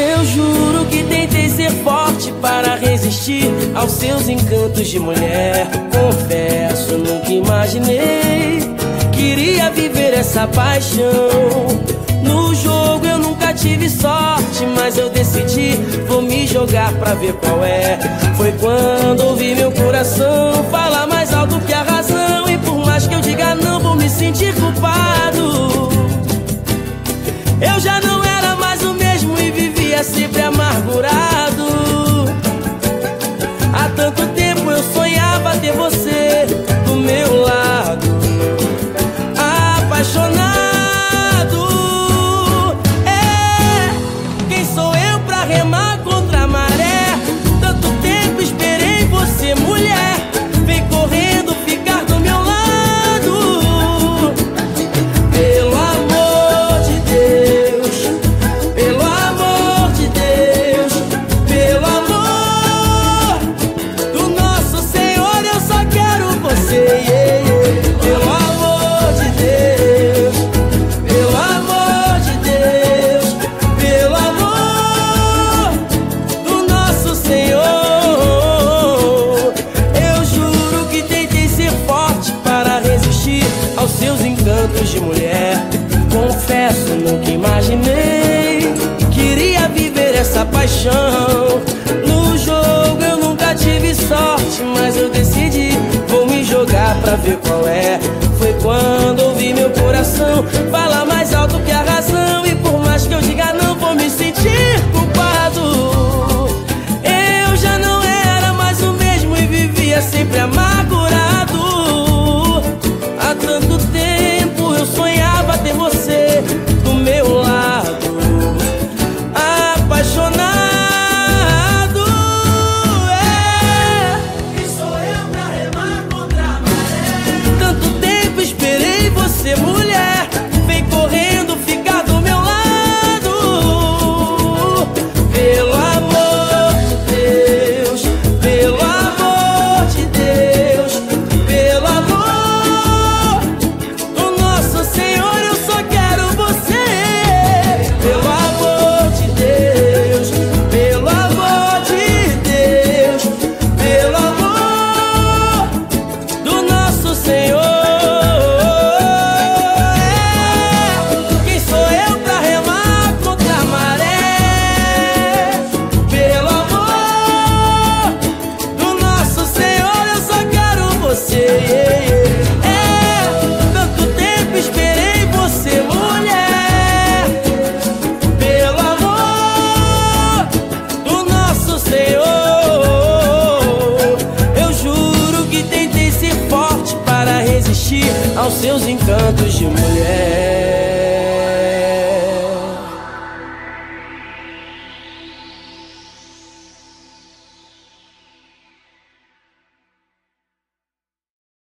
Eu juro que tentei ser forte para resistir aos seus encantos de mulher. Confesso, nunca imaginei. Queria viver essa paixão. No jogo eu nunca tive sorte, mas eu decidi, vou me jogar pra ver qual é. Foi quando ouvi meu coração Confesso, nunca imaginei. Queria viver essa paixão. No jogo eu nunca tive sorte, mas eu decidi. Vou me jogar pra ver qual é. Foi quando ouvi meu coração aos seus encantos de mulher.